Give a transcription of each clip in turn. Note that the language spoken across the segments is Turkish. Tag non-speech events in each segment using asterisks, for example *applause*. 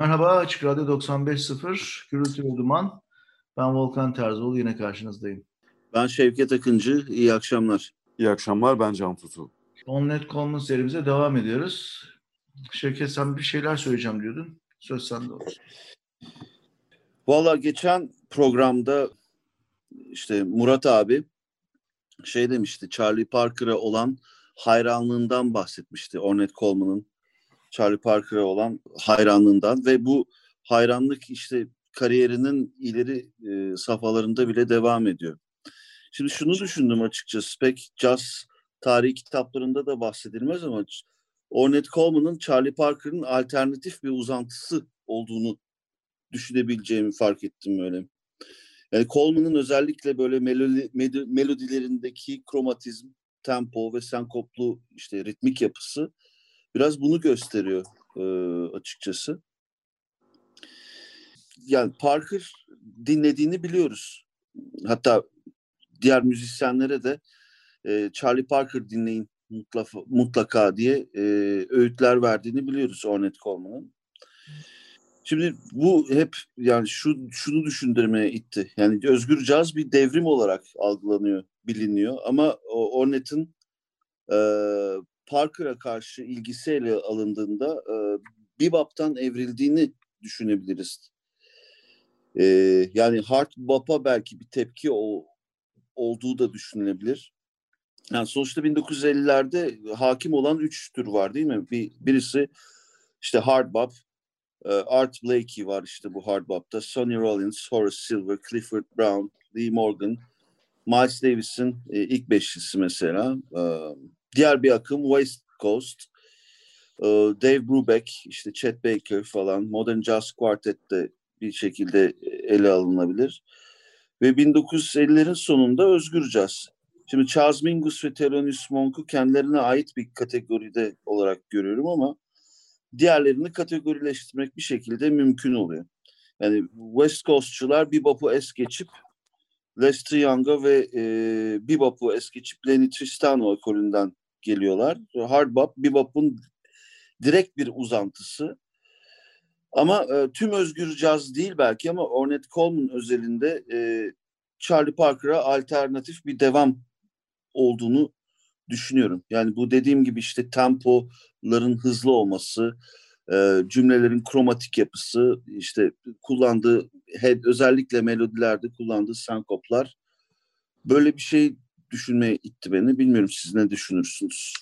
Merhaba, Açık Radyo 95.0, Gürültü ve Duman. Ben Volkan Terzoğlu, yine karşınızdayım. Ben Şevket Akıncı, iyi akşamlar. İyi akşamlar, ben Can Tutu. Onnet Common serimize devam ediyoruz. Şevket sen bir şeyler söyleyeceğim diyordun. Söz sende olsun. Valla geçen programda işte Murat abi şey demişti, Charlie Parker'a olan hayranlığından bahsetmişti. Ornette Coleman'ın Charlie Parker'a olan hayranlığından ve bu hayranlık işte kariyerinin ileri e, safhalarında bile devam ediyor. Şimdi şunu düşündüm açıkçası pek jazz tarihi kitaplarında da bahsedilmez ama Ornette Coleman'ın Charlie Parker'ın alternatif bir uzantısı olduğunu düşünebileceğimi fark ettim öyle. Yani Coleman'ın özellikle böyle melodi, melodilerindeki kromatizm, tempo ve senkoplu işte ritmik yapısı biraz bunu gösteriyor e, açıkçası. Yani Parker dinlediğini biliyoruz. Hatta diğer müzisyenlere de e, Charlie Parker dinleyin mutlaka, mutlaka diye e, öğütler verdiğini biliyoruz Ornette Coleman'ın. Şimdi bu hep yani şu şunu düşündürmeye itti. Yani özgür caz bir devrim olarak algılanıyor, biliniyor ama Ornette'in e, Parker'a karşı ilgisiyle alındığında e, bebop'tan evrildiğini düşünebiliriz. E, yani hard bop'a belki bir tepki o, olduğu da düşünülebilir. Yani sonuçta 1950'lerde hakim olan üç tür var değil mi? Bir, birisi işte hard bop, e, Art Blakey var işte bu hard bop'ta, Sonny Rollins, Horace Silver, Clifford Brown, Lee Morgan, Miles Davis'in e, ilk beşlisi mesela. E, diğer bir akım West Coast, e, Dave Brubeck, işte Chet Baker falan, Modern Jazz Quartet'te bir şekilde ele alınabilir. Ve 1950'lerin sonunda özgür caz. Şimdi Charles Mingus ve Thelonious Monk'u kendilerine ait bir kategoride olarak görüyorum ama diğerlerini kategorileştirmek bir şekilde mümkün oluyor. Yani West Coast'çular bebop'u es geçip Lester Young'a ve e, bebop'u es geçip Lenny Tristano ekolünden geliyorlar. Hard bop, bebop'un direkt bir uzantısı. Ama e, tüm özgür caz değil belki ama Ornette Coleman özelinde e, Charlie Parker'a alternatif bir devam olduğunu düşünüyorum. Yani bu dediğim gibi işte tempoların hızlı olması, e, cümlelerin kromatik yapısı, işte kullandığı özellikle melodilerde kullandığı senkoplar böyle bir şey düşünmeye itti beni. Bilmiyorum siz ne düşünürsünüz?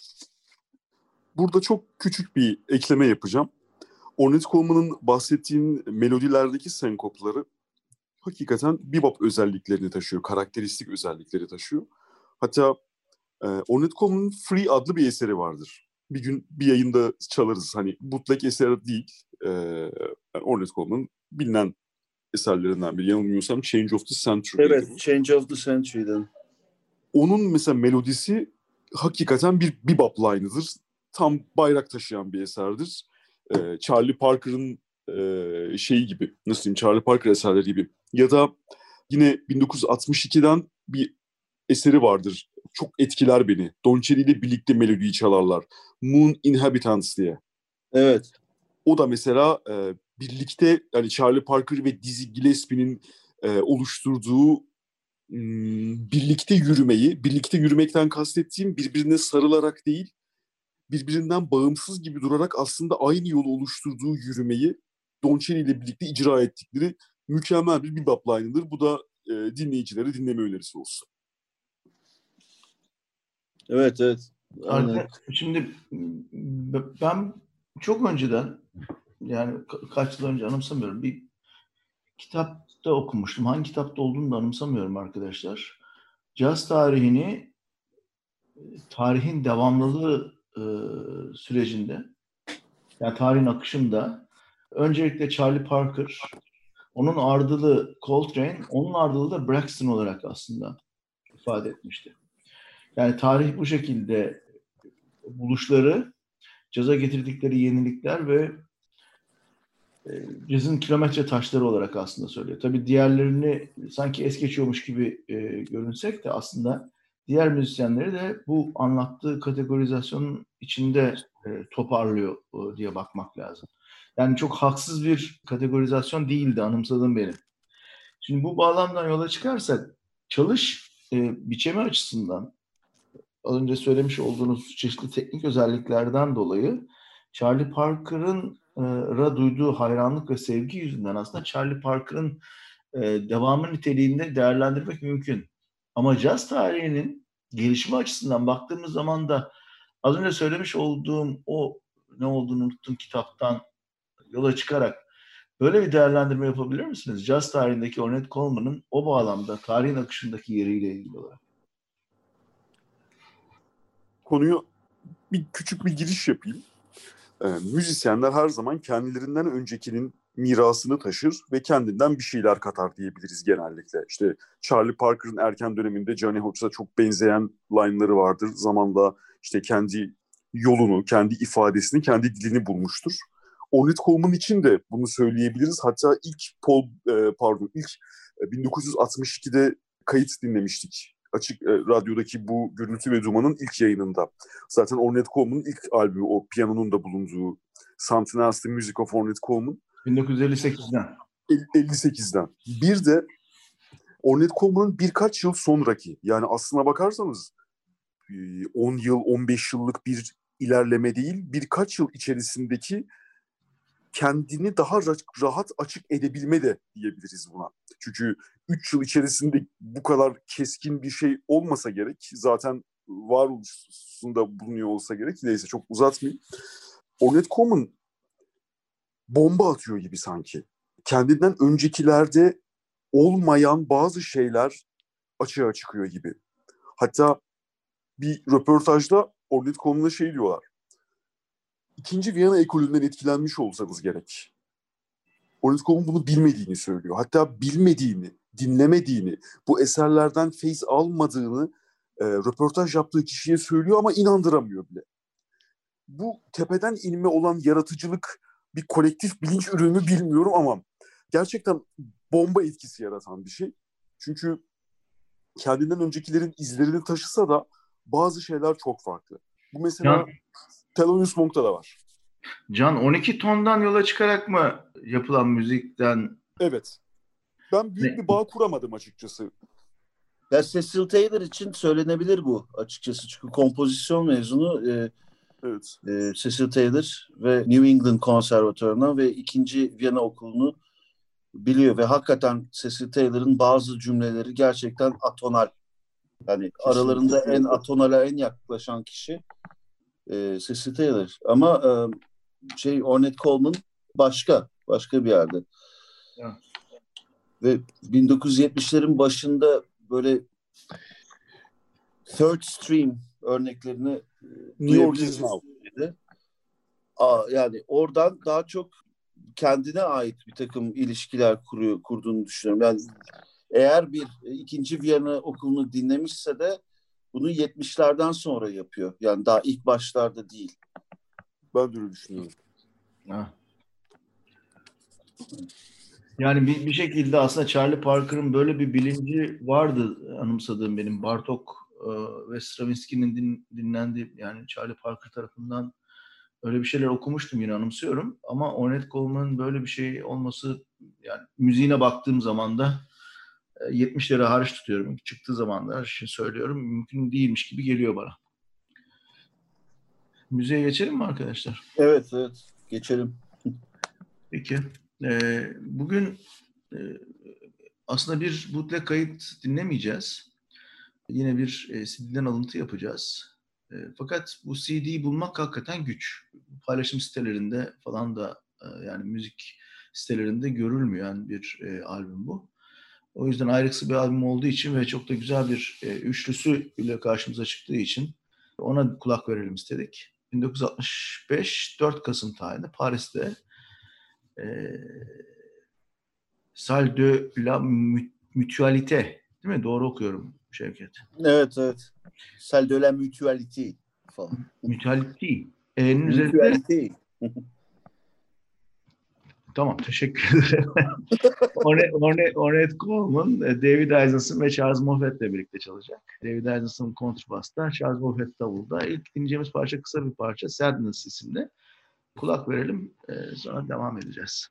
Burada çok küçük bir ekleme yapacağım. Ornette Coleman'ın bahsettiğin melodilerdeki senkopları hakikaten bebop özelliklerini taşıyor, karakteristik özellikleri taşıyor. Hatta e, Ornette Coleman'ın Free adlı bir eseri vardır. Bir gün bir yayında çalarız. Hani bootleg eser değil. E, yani Ornette Coleman'ın bilinen eserlerinden biri. Yanılmıyorsam Change of the Century. Evet, Change of the Century'den. Onun mesela melodisi hakikaten bir bebop line'ıdır. Tam bayrak taşıyan bir eserdir. Ee, Charlie Parker'ın e, şeyi gibi, nasıl diyeyim, Charlie Parker eserleri gibi. Ya da yine 1962'den bir eseri vardır. Çok etkiler beni. Don Cherry ile birlikte melodiyi çalarlar. Moon Inhabitants diye. Evet. O da mesela e, birlikte yani Charlie Parker ve Dizzy Gillespie'nin e, oluşturduğu birlikte yürümeyi, birlikte yürümekten kastettiğim birbirine sarılarak değil, birbirinden bağımsız gibi durarak aslında aynı yolu oluşturduğu yürümeyi Don Cherry ile birlikte icra ettikleri mükemmel bir bebop line'ıdır. Bu da e, dinleyicilere dinleme önerisi olsun. Evet, evet. Aynen. Şimdi ben çok önceden yani kaç yıl önce anımsamıyorum bir kitapta okumuştum. Hangi kitapta olduğunu da anımsamıyorum arkadaşlar. Caz tarihini tarihin devamlılığı e, sürecinde yani tarihin akışında öncelikle Charlie Parker, onun ardılı Coltrane, onun ardılı da Braxton olarak aslında ifade etmişti. Yani tarih bu şekilde buluşları, caza getirdikleri yenilikler ve e, cazın kilometre taşları olarak aslında söylüyor. Tabii diğerlerini sanki es geçiyormuş gibi e, görünsek de aslında diğer müzisyenleri de bu anlattığı kategorizasyonun içinde e, toparlıyor e, diye bakmak lazım. Yani çok haksız bir kategorizasyon değildi anımsadığım benim. Şimdi bu bağlamdan yola çıkarsak çalış e, biçimi açısından az önce söylemiş olduğunuz çeşitli teknik özelliklerden dolayı Charlie Parker'ın e, ra duyduğu hayranlık ve sevgi yüzünden aslında Charlie Parker'ın e, devamı niteliğinde değerlendirmek mümkün. Ama caz tarihinin gelişme açısından baktığımız zaman da az önce söylemiş olduğum o ne olduğunu unuttum kitaptan yola çıkarak böyle bir değerlendirme yapabilir misiniz? Caz tarihindeki Ornette Coleman'ın o bağlamda tarihin akışındaki yeriyle ilgili olarak. Konuyu bir küçük bir giriş yapayım. Ee, müzisyenler her zaman kendilerinden öncekinin mirasını taşır ve kendinden bir şeyler katar diyebiliriz genellikle. İşte Charlie Parker'ın erken döneminde Johnny Hodges'a çok benzeyen line'ları vardır. Zamanla işte kendi yolunu, kendi ifadesini, kendi dilini bulmuştur. Ornette Coleman için de bunu söyleyebiliriz. Hatta ilk Paul, e, pardon ilk 1962'de kayıt dinlemiştik. Açık e, radyodaki bu Gürültü ve Duman'ın ilk yayınında. Zaten Ornette Coleman'ın ilk albümü o piyanonun da bulunduğu Something Else The Music of Ornette Coleman. 1958'den. 58'den. Bir de Ornette Coleman'ın birkaç yıl sonraki yani aslına bakarsanız 10 yıl 15 yıllık bir ilerleme değil birkaç yıl içerisindeki kendini daha rahat açık edebilme de diyebiliriz buna. Çünkü 3 yıl içerisinde bu kadar keskin bir şey olmasa gerek. Zaten varoluşunda bulunuyor olsa gerek. Neyse çok uzatmayayım. Ornette Coleman bomba atıyor gibi sanki. Kendinden öncekilerde olmayan bazı şeyler açığa çıkıyor gibi. Hatta bir röportajda Ornette Coleman'a şey diyorlar. İkinci Viyana ekolünden etkilenmiş olsanız gerek. Coleman bunu bilmediğini söylüyor. Hatta bilmediğini, dinlemediğini, bu eserlerden feyz almadığını e, röportaj yaptığı kişiye söylüyor ama inandıramıyor bile. Bu tepeden inme olan yaratıcılık bir kolektif bilinç ürünü bilmiyorum ama gerçekten bomba etkisi yaratan bir şey. Çünkü kendinden öncekilerin izlerini taşısa da bazı şeyler çok farklı. Bu mesela Can, Thelonious Monk'ta da var. Can 12 tondan yola çıkarak mı yapılan müzikten? Evet. Ben büyük ne? bir bağ kuramadım açıkçası. Ya Cecil Taylor için söylenebilir bu açıkçası. Çünkü kompozisyon mezunu e, evet. e, Cecil Taylor ve New England Konservatuarı'na ve ikinci Viyana Okulu'nu biliyor ve hakikaten Cecil Taylor'ın bazı cümleleri gerçekten atonal. Yani Kesinlikle. aralarında en atonala en yaklaşan kişi e, Cecil Taylor. Ama e, şey Ornette Coleman başka, başka bir yerde. Evet. Ve 1970'lerin başında böyle third stream örneklerini e, New Orleans Now. Aa, yani oradan daha çok kendine ait bir takım ilişkiler kuruyor, kurduğunu düşünüyorum. Yani eğer bir ikinci Viyana okulunu dinlemişse de bunu 70'lerden sonra yapıyor. Yani daha ilk başlarda değil. Ben de öyle düşünüyorum. Ha. Yani bir, bir şekilde aslında Charlie Parker'ın böyle bir bilinci vardı anımsadığım benim. Bartok e, ve Stravinsky'nin din, dinlendiği yani Charlie Parker tarafından öyle bir şeyler okumuştum yine anımsıyorum. Ama Ornette Coleman'ın böyle bir şey olması yani müziğine baktığım zaman da 70 lira hariç tutuyorum. Çıktığı zamanlar için söylüyorum. Mümkün değilmiş gibi geliyor bana. Müziğe geçelim mi arkadaşlar? Evet, evet. Geçelim. Peki. Ee, bugün e, aslında bir bootleg kayıt dinlemeyeceğiz. Yine bir e, CD'den alıntı yapacağız. E, fakat bu CD'yi bulmak hakikaten güç. Paylaşım sitelerinde falan da e, yani müzik sitelerinde görülmeyen bir e, albüm bu. O yüzden ayrıksı bir albüm olduğu için ve çok da güzel bir e, üçlüsü ile karşımıza çıktığı için ona kulak verelim istedik. 1965 4 Kasım tarihinde Paris'te e, Salle de la Mutualité değil mi? Doğru okuyorum Şevket. Evet evet. Salle de la Mutualité falan. Mutualité. E'nin üzerinde Tamam teşekkür ederim. *laughs* Ornette, Coleman, e, David Isaacson ve Charles Moffett ile birlikte çalacak. David Isaacson kontrbasta, Charles Moffett davulda. İlk dinleyeceğimiz parça kısa bir parça. Sadness isimli. kulak verelim. E, sonra devam edeceğiz.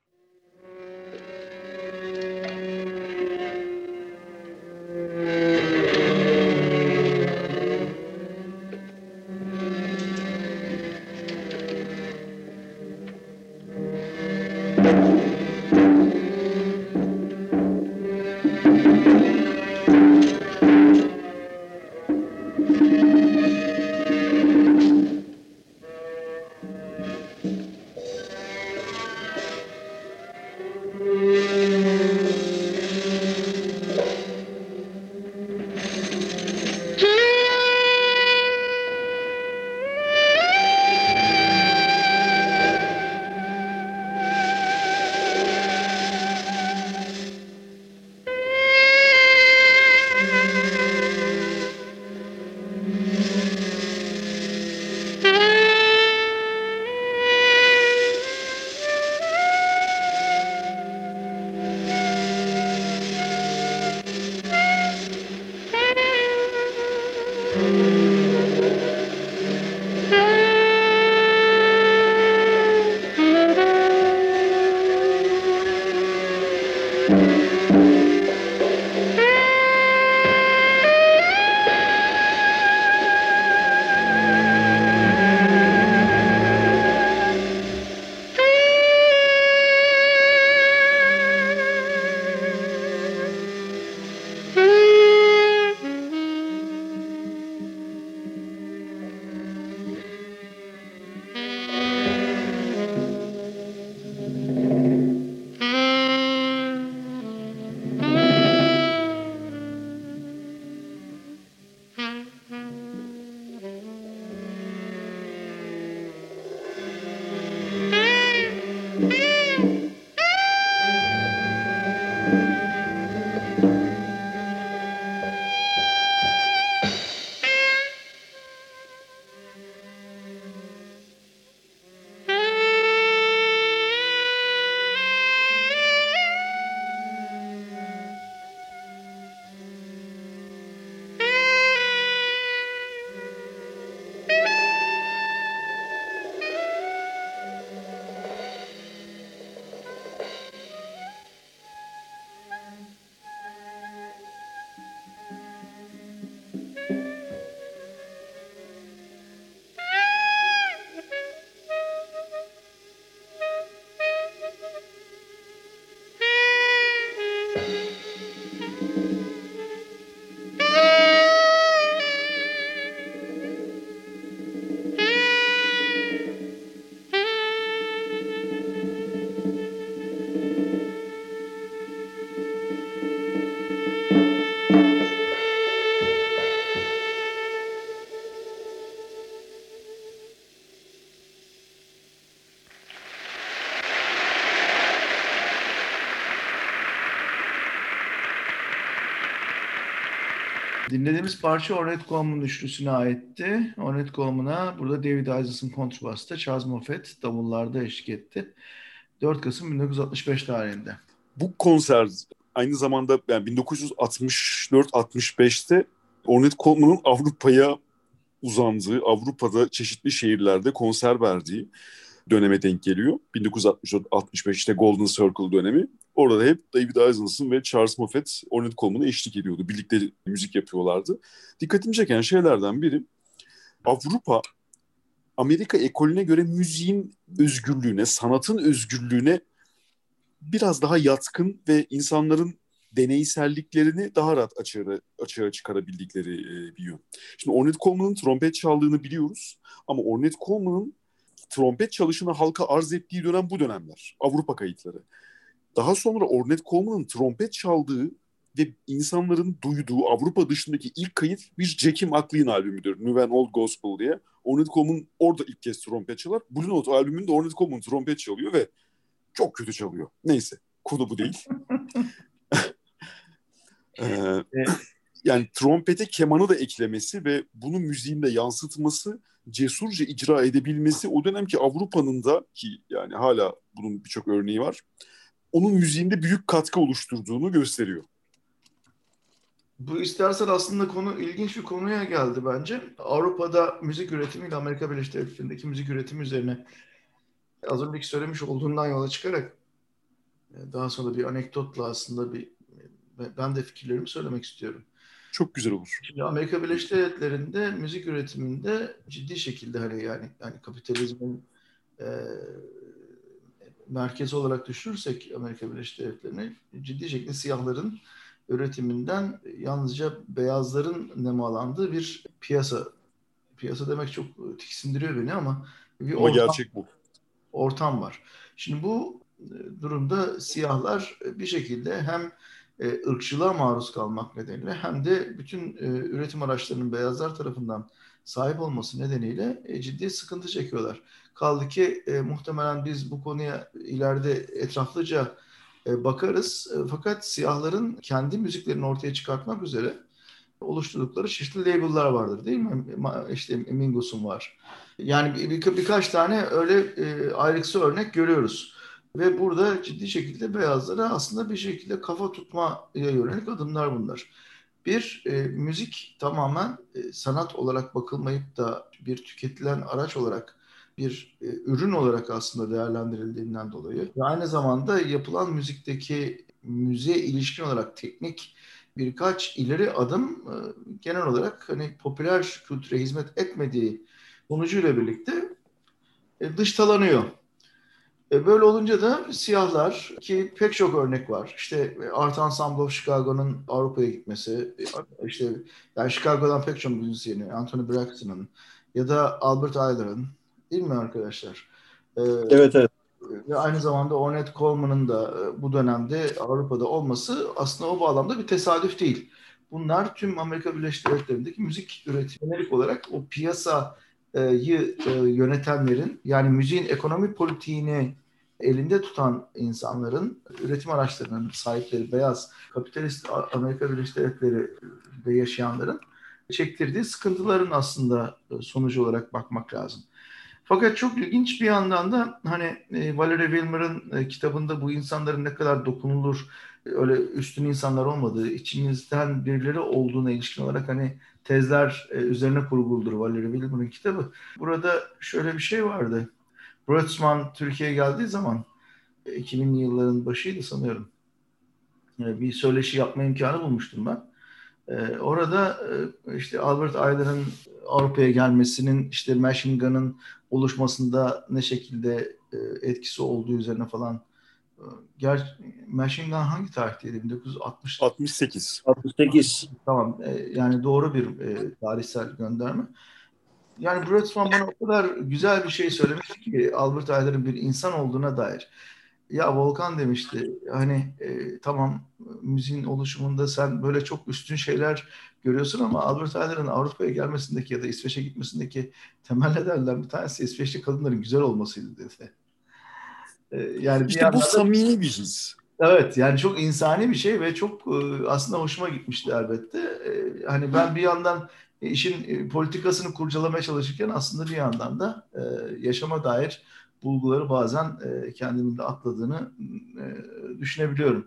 Dinlediğimiz parça Ornette Coleman üçlüsüne aitti. Ornette Coleman'a burada David Isaacson kontrbasta, Charles Moffett davullarda eşlik etti. 4 Kasım 1965 tarihinde. Bu konser aynı zamanda yani 1964-65'te Ornette Coleman'ın Avrupa'ya uzandığı, Avrupa'da çeşitli şehirlerde konser verdiği döneme denk geliyor. 1964-65 işte Golden Circle dönemi. Orada hep David Eisenson ve Charles Moffett Ornette Coleman'a eşlik ediyordu. Birlikte müzik yapıyorlardı. Dikkatimi çeken şeylerden biri Avrupa Amerika ekolüne göre müziğin özgürlüğüne, sanatın özgürlüğüne biraz daha yatkın ve insanların deneyselliklerini daha rahat açığa, açığa çıkarabildikleri bir yön. Şimdi Ornette Coleman'ın trompet çaldığını biliyoruz ama Ornette Coleman'ın trompet çalışını halka arz ettiği dönem bu dönemler. Avrupa kayıtları. Daha sonra Ornette Coleman'ın trompet çaldığı ve insanların duyduğu Avrupa dışındaki ilk kayıt bir Jackie McLean albümüdür. New and Old Gospel diye. Ornette Coleman orada ilk kez trompet çalar. Blue Note albümünde Ornette Coleman trompet çalıyor ve çok kötü çalıyor. Neyse konu bu değil. *laughs* ee, yani trompete kemanı da eklemesi ve bunu müziğinde yansıtması, cesurca icra edebilmesi o dönemki Avrupa'nın da ki yani hala bunun birçok örneği var. Onun müziğinde büyük katkı oluşturduğunu gösteriyor. Bu istersen aslında konu ilginç bir konuya geldi bence. Avrupa'da müzik üretimi ile Amerika Birleşik Devletleri'ndeki müzik üretimi üzerine Az önceki söylemiş olduğundan yola çıkarak e, daha sonra bir anekdotla aslında bir ben de fikirlerimi söylemek istiyorum. Çok güzel olur. Şimdi Amerika Birleşik Devletleri'nde müzik üretiminde ciddi şekilde hani yani yani kapitalizmin e, merkezi olarak düşünürsek Amerika Birleşik Devletleri'ni ciddi şekilde siyahların üretiminden yalnızca beyazların nemalandığı bir piyasa. Piyasa demek çok tiksindiriyor beni ama bir ama ortam, gerçek bu. Ortam var. Şimdi bu e, durumda siyahlar bir şekilde hem e, ırkçılığa maruz kalmak nedeniyle hem de bütün e, üretim araçlarının beyazlar tarafından sahip olması nedeniyle e, ciddi sıkıntı çekiyorlar. Kaldı ki e, muhtemelen biz bu konuya ileride etraflıca e, bakarız. E, fakat siyahların kendi müziklerini ortaya çıkartmak üzere oluşturdukları çeşitli label'lar vardır değil mi? İşte Mingus'un var. Yani bir, bir, birkaç tane öyle e, ayrıksı örnek görüyoruz. Ve burada ciddi şekilde beyazlara aslında bir şekilde kafa tutmaya yönelik adımlar bunlar. Bir, e, müzik tamamen e, sanat olarak bakılmayıp da bir tüketilen araç olarak bir e, ürün olarak aslında değerlendirildiğinden dolayı ve aynı zamanda yapılan müzikteki müziğe ilişkin olarak teknik birkaç ileri adım e, genel olarak hani popüler kültüre hizmet etmediği sonucuyla birlikte e, dıştalanıyor. E, böyle olunca da siyahlar ki pek çok örnek var. İşte Art Ensemble of Chicago'nun Avrupa'ya gitmesi, e, işte yani Chicago'dan pek çok müzisyeni, Anthony Braxton'ın ya da Albert Ayler'ın değil mi arkadaşlar? Ee, evet evet. Ve aynı zamanda Ornette Coleman'ın da e, bu dönemde Avrupa'da olması aslında o bağlamda bir tesadüf değil. Bunlar tüm Amerika Birleşik Devletleri'ndeki müzik üretimleri olarak o piyasa yı e, yönetenlerin yani müziğin ekonomi politiğini elinde tutan insanların üretim araçlarının sahipleri beyaz kapitalist Amerika Birleşik Devletleri'de yaşayanların çektirdiği sıkıntıların aslında e, sonucu olarak bakmak lazım. Fakat çok ilginç bir yandan da hani e, Valerie Wilmer'ın e, kitabında bu insanların ne kadar dokunulur, öyle üstün insanlar olmadığı, içimizden birileri olduğuna ilişkin olarak hani tezler e, üzerine kurguludur Valerie Wilmer'ın kitabı. Burada şöyle bir şey vardı. Brötzmann Türkiye'ye geldiği zaman 2000'li yılların başıydı sanıyorum. Bir söyleşi yapma imkanı bulmuştum ben. Orada işte Albert Ayler'ın Avrupa'ya gelmesinin işte Machine Gun'ın oluşmasında ne şekilde etkisi olduğu üzerine falan Ger Machine Gun hangi tarihteydi? 1960 68. 68. Tamam. E, yani doğru bir e, tarihsel gönderme. Yani Brötzmann bana o kadar güzel bir şey söylemişti ki Albert Ayler'ın bir insan olduğuna dair. Ya Volkan demişti hani e, tamam müziğin oluşumunda sen böyle çok üstün şeyler görüyorsun ama Albert Ayler'ın Avrupa'ya gelmesindeki ya da İsveç'e gitmesindeki temel nedenlerden bir tanesi İsveçli kadınların güzel olmasıydı dedi. Ee, yani işte bu samimi bir his. Evet yani çok insani bir şey ve çok e, aslında hoşuma gitmişti elbette. Ee, hani ben bir yandan işin e, politikasını kurcalamaya çalışırken aslında bir yandan da e, yaşama dair bulguları bazen kendimin de atladığını düşünebiliyorum.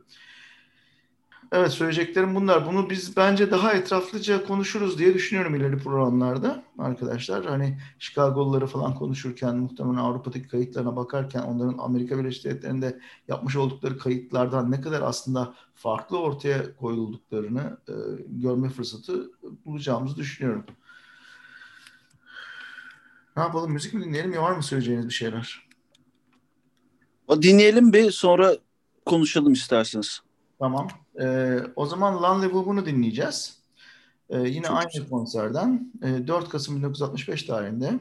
Evet söyleyeceklerim bunlar. Bunu biz bence daha etraflıca konuşuruz diye düşünüyorum ileri programlarda arkadaşlar. Hani Chicago'luları falan konuşurken muhtemelen Avrupa'daki kayıtlarına bakarken onların Amerika Birleşik Devletleri'nde yapmış oldukları kayıtlardan ne kadar aslında farklı ortaya koyulduklarını e, görme fırsatı bulacağımızı düşünüyorum. Ne yapalım? Müzik mi dinleyelim ya var mı söyleyeceğiniz bir şeyler? O dinleyelim bir sonra konuşalım isterseniz. Tamam. Ee, o zaman Lan Levu'nu dinleyeceğiz. Ee, yine Çok aynı güzel. konserden. Ee, 4 Kasım 1965 tarihinde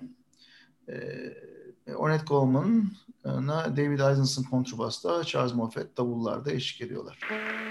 ee, Ornette Coleman'a David Eisenson kontrbasta, Charles Moffett davullarda eşlik ediyorlar. Ornette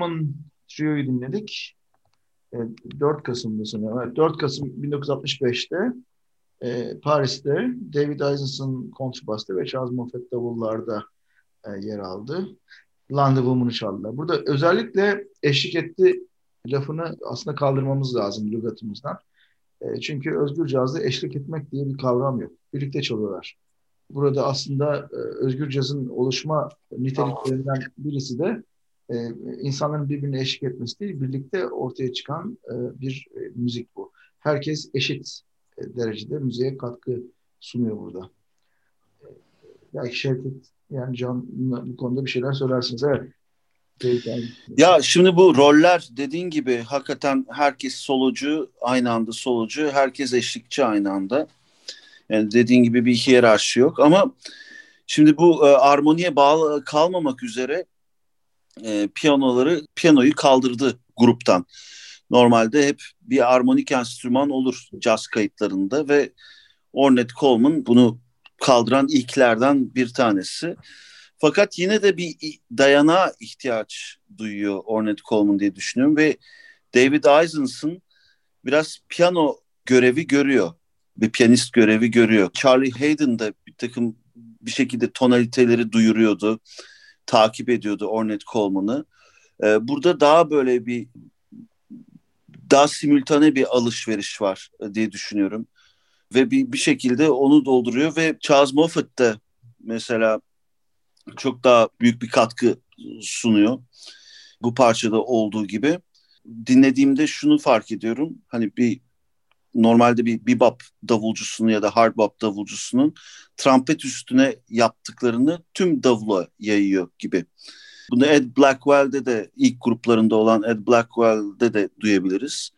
Coleman Trio'yu dinledik. 4 Kasım'da sanıyorum. 4 Kasım 1965'te e, Paris'te David Eisenson kontrbasta ve Charles Moffett davullarda e, yer aldı. London Woman'ı çaldılar. Burada özellikle eşlik etti lafını aslında kaldırmamız lazım lügatımızdan. E, çünkü özgür cazda eşlik etmek diye bir kavram yok. Birlikte çalıyorlar. Burada aslında e, özgür cazın oluşma niteliklerinden birisi de e, insanların birbirine eşlik etmesi değil, birlikte ortaya çıkan e, bir e, müzik bu. Herkes eşit e, derecede müziğe katkı sunuyor burada. E, belki Şevket, yani Can bu konuda bir şeyler söylersiniz. Evet. Ya şimdi bu roller dediğin gibi hakikaten herkes solucu aynı anda solucu, herkes eşlikçi aynı anda. Yani dediğin gibi bir hiyerarşi yok ama şimdi bu e, armoniye bağlı kalmamak üzere e, piyanoları piyanoyu kaldırdı gruptan. Normalde hep bir armonik enstrüman olur caz kayıtlarında ve Ornette Coleman bunu kaldıran ilklerden bir tanesi. Fakat yine de bir dayanağa ihtiyaç duyuyor Ornette Coleman diye düşünüyorum ve David Eisenson biraz piyano görevi görüyor. Bir piyanist görevi görüyor. Charlie Hayden de bir takım bir şekilde tonaliteleri duyuruyordu takip ediyordu Ornette Coleman'ı. Ee, burada daha böyle bir daha simültane bir alışveriş var e, diye düşünüyorum. Ve bir, bir şekilde onu dolduruyor ve Charles Moffat da mesela çok daha büyük bir katkı sunuyor. Bu parçada olduğu gibi. Dinlediğimde şunu fark ediyorum. Hani bir normalde bir bebop davulcusunun ya da hard bop davulcusunun trompet üstüne yaptıklarını tüm davula yayıyor gibi. Bunu Ed Blackwell'de de ilk gruplarında olan Ed Blackwell'de de duyabiliriz.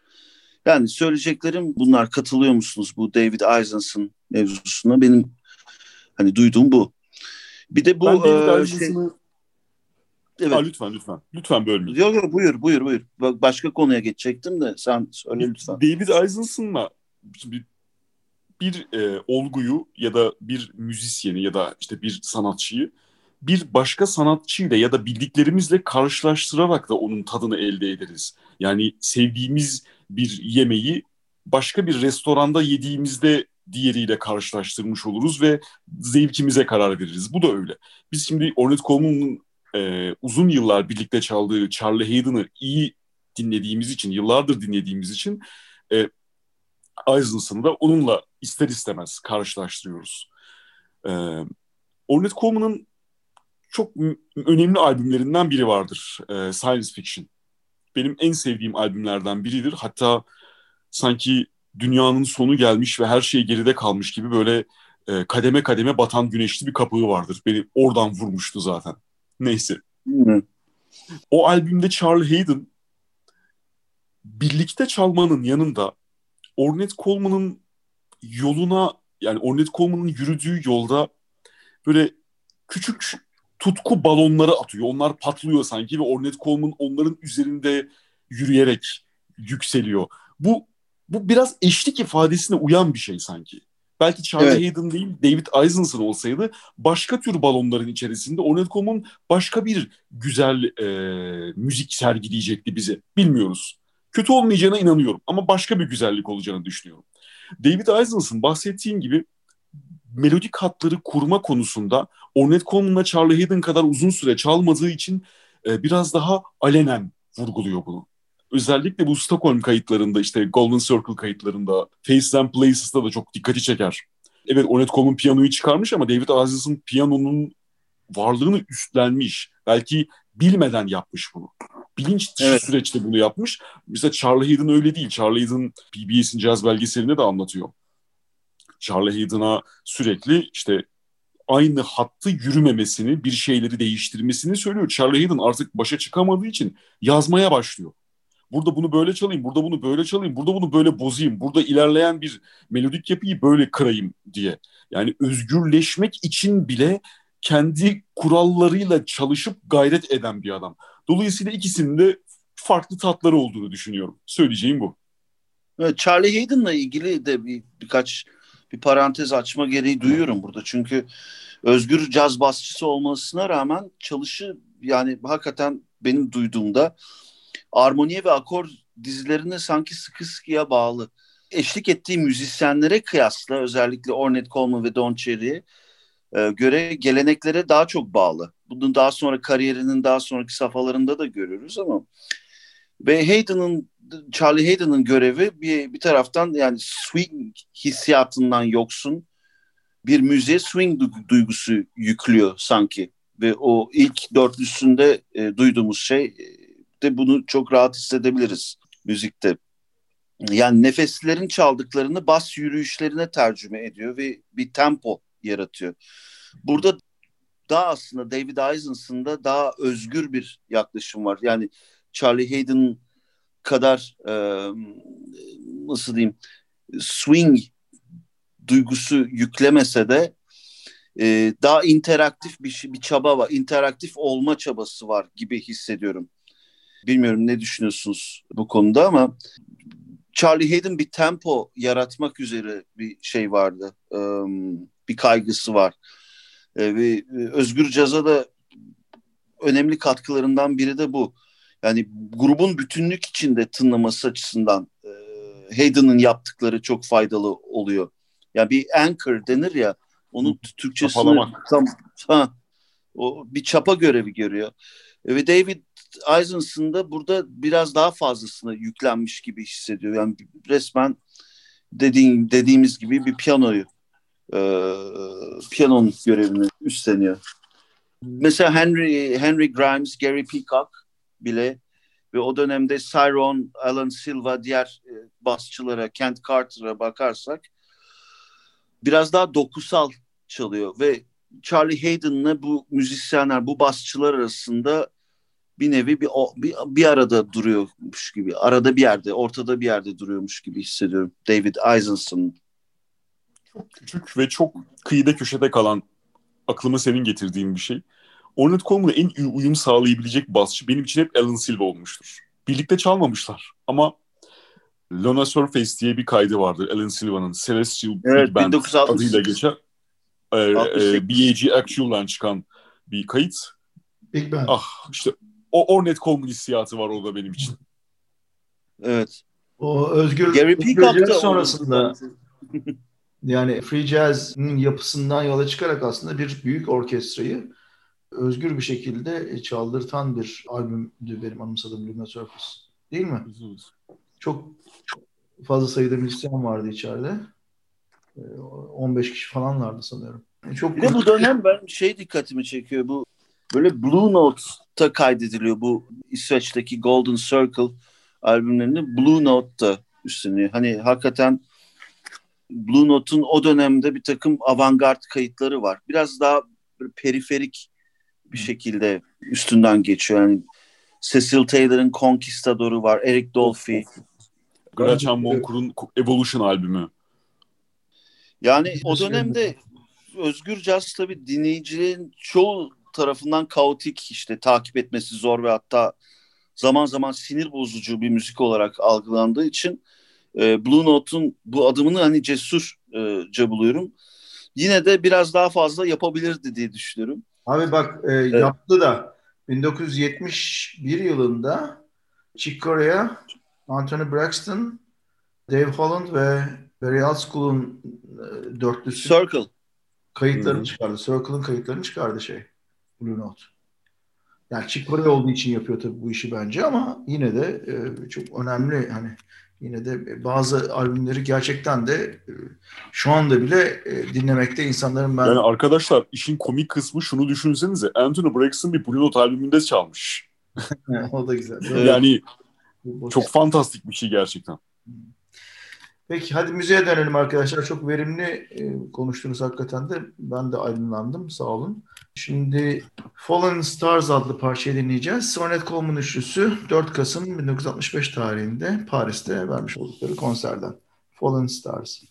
Yani söyleyeceklerim bunlar katılıyor musunuz bu David Eisenson mevzusuna? Benim Hani duyduğum bu. Bir de bu ben David e, şey, evet. Aa, lütfen lütfen. Lütfen bölmeyin. Yok yok buyur buyur buyur. Başka konuya geçecektim de sen söyle lütfen. David Isaacson'la bir, bir e, olguyu ya da bir müzisyeni ya da işte bir sanatçıyı bir başka sanatçıyla ya da bildiklerimizle karşılaştırarak da onun tadını elde ederiz. Yani sevdiğimiz bir yemeği başka bir restoranda yediğimizde diğeriyle karşılaştırmış oluruz ve zevkimize karar veririz. Bu da öyle. Biz şimdi Ornette Coleman'ın e, uzun yıllar birlikte çaldığı Charlie Hayden'ı iyi dinlediğimiz için, yıllardır dinlediğimiz için e, Eisenson'ı da onunla ister istemez karşılaştırıyoruz. E, Ornette Coleman'ın çok önemli albümlerinden biri vardır. E, Science Fiction. Benim en sevdiğim albümlerden biridir. Hatta sanki dünyanın sonu gelmiş ve her şey geride kalmış gibi böyle e, kademe kademe batan güneşli bir kapığı vardır. Beni oradan vurmuştu zaten. Neyse. Hı. O albümde Charlie Hayden birlikte çalmanın yanında Ornette Coleman'ın yoluna yani Ornette Coleman'ın yürüdüğü yolda böyle küçük tutku balonları atıyor. Onlar patlıyor sanki ve Ornette Coleman onların üzerinde yürüyerek yükseliyor. Bu bu biraz eşlik ifadesine uyan bir şey sanki. Belki Charlie evet. Hayden değil David Eisenson olsaydı başka tür balonların içerisinde Ornette Coleman başka bir güzel e, müzik sergileyecekti bize. Bilmiyoruz. Kötü olmayacağına inanıyorum ama başka bir güzellik olacağını düşünüyorum. David Eisenson bahsettiğim gibi melodik hatları kurma konusunda Ornette Coleman'la Charlie Hayden kadar uzun süre çalmadığı için e, biraz daha alenen vurguluyor bunu. Özellikle bu Stockholm kayıtlarında işte Golden Circle kayıtlarında Faces and Places'da da çok dikkati çeker. Evet Ornette Coleman piyanoyu çıkarmış ama David Aziz'in piyanonun varlığını üstlenmiş. Belki bilmeden yapmış bunu. Bilinç dışı evet. süreçte bunu yapmış. Mesela Charlie Hayden öyle değil. Charlie Hayden PBS'in caz belgeselinde de anlatıyor. Charlie Hayden'a sürekli işte aynı hattı yürümemesini, bir şeyleri değiştirmesini söylüyor. Charlie Hayden artık başa çıkamadığı için yazmaya başlıyor. Burada bunu böyle çalayım, burada bunu böyle çalayım, burada bunu böyle bozayım, burada ilerleyen bir melodik yapıyı böyle kırayım diye. Yani özgürleşmek için bile kendi kurallarıyla çalışıp gayret eden bir adam. Dolayısıyla ikisinin de farklı tatları olduğunu düşünüyorum. Söyleyeceğim bu. Evet, Charlie Hayden'la ilgili de bir, birkaç bir parantez açma gereği duyuyorum burada. Çünkü özgür caz basçısı olmasına rağmen çalışı yani hakikaten benim duyduğumda armoniye ve akor dizilerine sanki sıkı sıkıya bağlı. Eşlik ettiği müzisyenlere kıyasla özellikle Ornette Coleman ve Don Cherry'e e, göre geleneklere daha çok bağlı. Bunun daha sonra kariyerinin daha sonraki safhalarında da görüyoruz ama ve Hayden'ın Charlie Hayden'ın görevi bir, bir taraftan yani swing hissiyatından yoksun bir müziğe swing duygusu yüklüyor sanki. Ve o ilk dörtlüsünde e, duyduğumuz şey e, de bunu çok rahat hissedebiliriz müzikte. Yani nefeslerin çaldıklarını bas yürüyüşlerine tercüme ediyor ve bir tempo yaratıyor. Burada daha aslında David Eisenson'da daha özgür bir yaklaşım var. Yani Charlie Hayden kadar e, nasıl diyeyim swing duygusu yüklemese de e, daha interaktif bir şey, bir çaba var. interaktif olma çabası var gibi hissediyorum. Bilmiyorum ne düşünüyorsunuz bu konuda ama Charlie Hayden bir tempo yaratmak üzere bir şey vardı. E, bir kaygısı var. E, ve özgür caza da önemli katkılarından biri de bu yani grubun bütünlük içinde tınlaması açısından e, Hayden'ın yaptıkları çok faydalı oluyor. Yani bir anchor denir ya onun Türkçesini tam ha, o bir çapa görevi görüyor. E, ve David Eisenson da burada biraz daha fazlasını yüklenmiş gibi hissediyor. Yani resmen dediğim, dediğimiz gibi bir piyanoyu e, piyanonun görevini üstleniyor. Mesela Henry Henry Grimes, Gary Peacock bile ve o dönemde Cyron, Alan Silva, diğer e, basçılara, Kent Carter'a bakarsak biraz daha dokusal çalıyor ve Charlie Hayden'la bu müzisyenler, bu basçılar arasında bir nevi bir, bir, bir arada duruyormuş gibi, arada bir yerde, ortada bir yerde duruyormuş gibi hissediyorum David Eisenson. Çok küçük ve çok kıyıda köşede kalan aklıma senin getirdiğin bir şey. Ornette Coleman'a en iyi uyum sağlayabilecek basçı benim için hep Alan Silva olmuştur. Birlikte çalmamışlar ama Lona Surface diye bir kaydı vardır Alan Silva'nın Celestial Evet, Big Band 1968. adıyla geçer. Ee, e, 68. BAG Actual'dan çıkan bir kayıt. Big Band. Ah işte o Ornette Coleman hissiyatı var orada benim için. Evet. O Özgür, Gary Peacock sonrasında *laughs* yani Free Jazz'ın yapısından yola çıkarak aslında bir büyük orkestrayı özgür bir şekilde çaldırtan bir albümdü benim anımsadığım Luna Surface. Değil mi? Çok fazla sayıda müzisyen vardı içeride. Ee, 15 kişi falan vardı sanıyorum. Çok Bir de bu dönem ben şey dikkatimi çekiyor. Bu böyle Blue Note'ta kaydediliyor. Bu İsveç'teki Golden Circle albümlerini Blue Note'da üstleniyor. Hani hakikaten Blue Note'un o dönemde bir takım avantgard kayıtları var. Biraz daha periferik bir şekilde üstünden geçiyor. Yani Cecil Taylor'ın Conquistador'u var. Eric Dolphy. Graham Moncourt'un Evolution albümü. Yani o dönemde özgür caz tabii dinleyicilerin çoğu tarafından kaotik işte takip etmesi zor ve hatta zaman zaman sinir bozucu bir müzik olarak algılandığı için e, Blue Note'un bu adımını hani cesurca buluyorum. Yine de biraz daha fazla yapabilirdi diye düşünüyorum. Abi bak e, yaptı da 1971 yılında Chick Corea, Anthony Braxton, Dave Holland ve Barry Altschool'un e, dörtlüsü Circle. kayıtlarını Hı. çıkardı. Circle'ın kayıtlarını çıkardı şey. Blue Note. Yani Chick Corea olduğu için yapıyor tabii bu işi bence ama yine de e, çok önemli hani yine de bazı albümleri gerçekten de e, şu anda bile e, dinlemekte insanların ben Yani arkadaşlar işin komik kısmı şunu düşünsenize. Anthony Braxton bir Blue Note albümünde çalmış. *laughs* o da güzel. *laughs* Yani çok fantastik bir şey gerçekten. Peki hadi müziğe dönelim arkadaşlar. Çok verimli e, konuştunuz hakikaten de. Ben de aydınlandım. Sağ olun. Şimdi Fallen Stars adlı parçayı dinleyeceğiz. Ornette Coleman üçlüsü 4 Kasım 1965 tarihinde Paris'te vermiş oldukları konserden. Fallen Stars.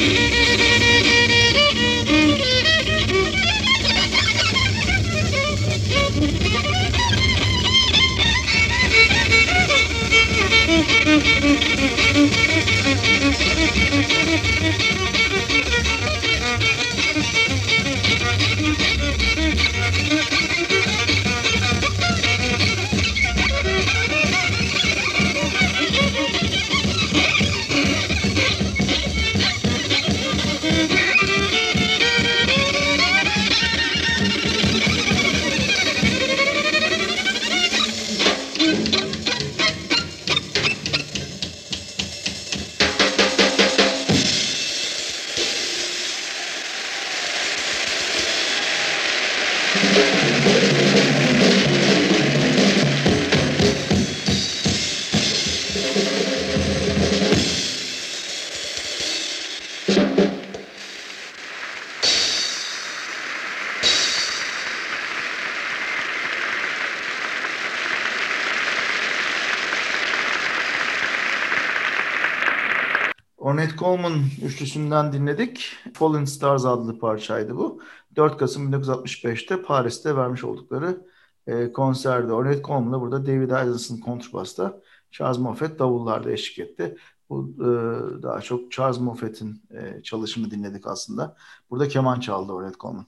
Ornette üçlüsünden dinledik. Fallen Stars adlı parçaydı bu. 4 Kasım 1965'te Paris'te vermiş oldukları e, konserde. Ornette Coleman'la burada David Isaacson kontrabasta, Charles Moffett davullarda eşlik etti. Bu e, daha çok Charles Moffett'in e, çalışımı dinledik aslında. Burada keman çaldı Ornette Coleman.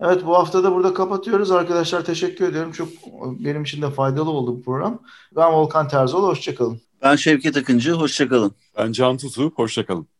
Evet bu hafta da burada kapatıyoruz. Arkadaşlar teşekkür ediyorum. Çok benim için de faydalı oldu bu program. Ben Volkan Terzoğlu. Hoşçakalın. Ben Şevket Akıncı. Hoşçakalın. Ben Can Tutu. Hoşçakalın.